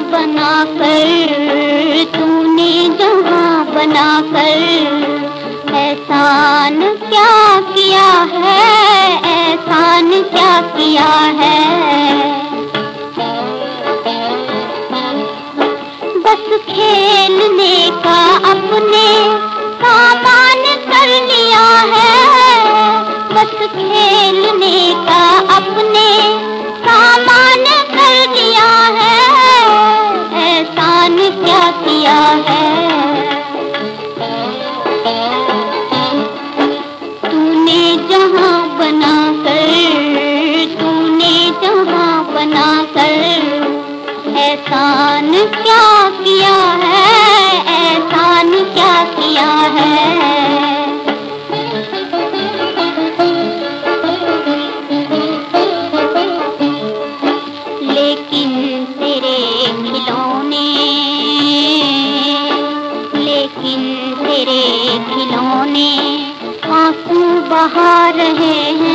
بنا کر تو نے جہاں بنا کر۔ احسان کیا کیا ہے؟ احسان کیا کیا ہے؟ بس کھیلنے کا اپنے احسان کیا کیا ہے؟ احسان کیا کیا ہے؟ بہا رہے ہیں۔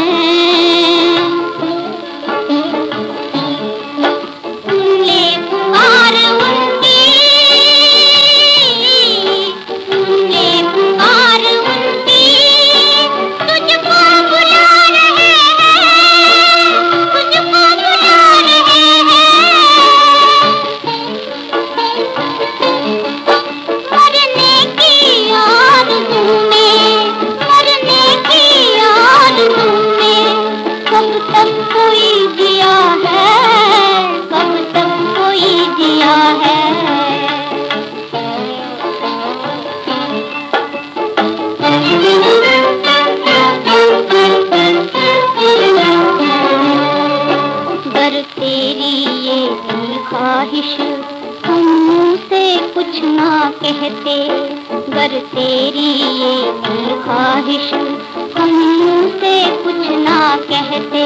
پر تیری یہ خواہش تم سے کچھ نہ کہتے گر تیری یہ خواہش تم سے کچھ نہ کہتے